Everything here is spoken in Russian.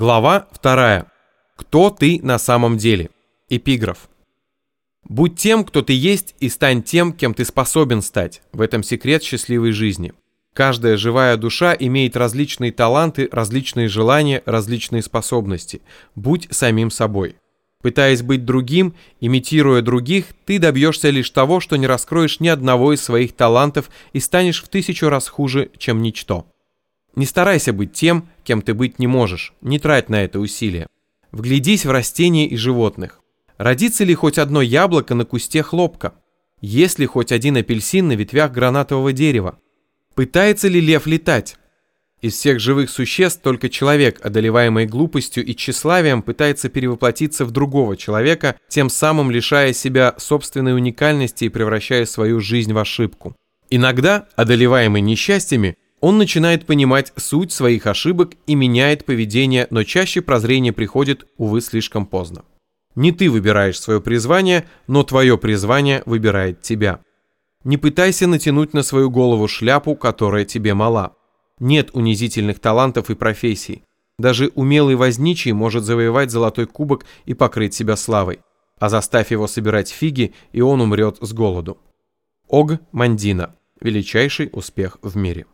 Глава 2. Кто ты на самом деле? Эпиграф. Будь тем, кто ты есть, и стань тем, кем ты способен стать. В этом секрет счастливой жизни. Каждая живая душа имеет различные таланты, различные желания, различные способности. Будь самим собой. Пытаясь быть другим, имитируя других, ты добьешься лишь того, что не раскроешь ни одного из своих талантов и станешь в тысячу раз хуже, чем ничто. Не старайся быть тем, кем ты быть не можешь, не трать на это усилия. Вглядись в растения и животных. Родится ли хоть одно яблоко на кусте хлопка? Есть ли хоть один апельсин на ветвях гранатового дерева? Пытается ли лев летать? Из всех живых существ только человек, одолеваемый глупостью и тщеславием, пытается перевоплотиться в другого человека, тем самым лишая себя собственной уникальности и превращая свою жизнь в ошибку. Иногда, одолеваемый несчастьями, он начинает понимать суть своих ошибок и меняет поведение, но чаще прозрение приходит, увы, слишком поздно. Не ты выбираешь свое призвание, но твое призвание выбирает тебя. Не пытайся натянуть на свою голову шляпу, которая тебе мала. Нет унизительных талантов и профессий. Даже умелый возничий может завоевать золотой кубок и покрыть себя славой. А заставь его собирать фиги, и он умрет с голоду. Ог Мандина. Величайший успех в мире.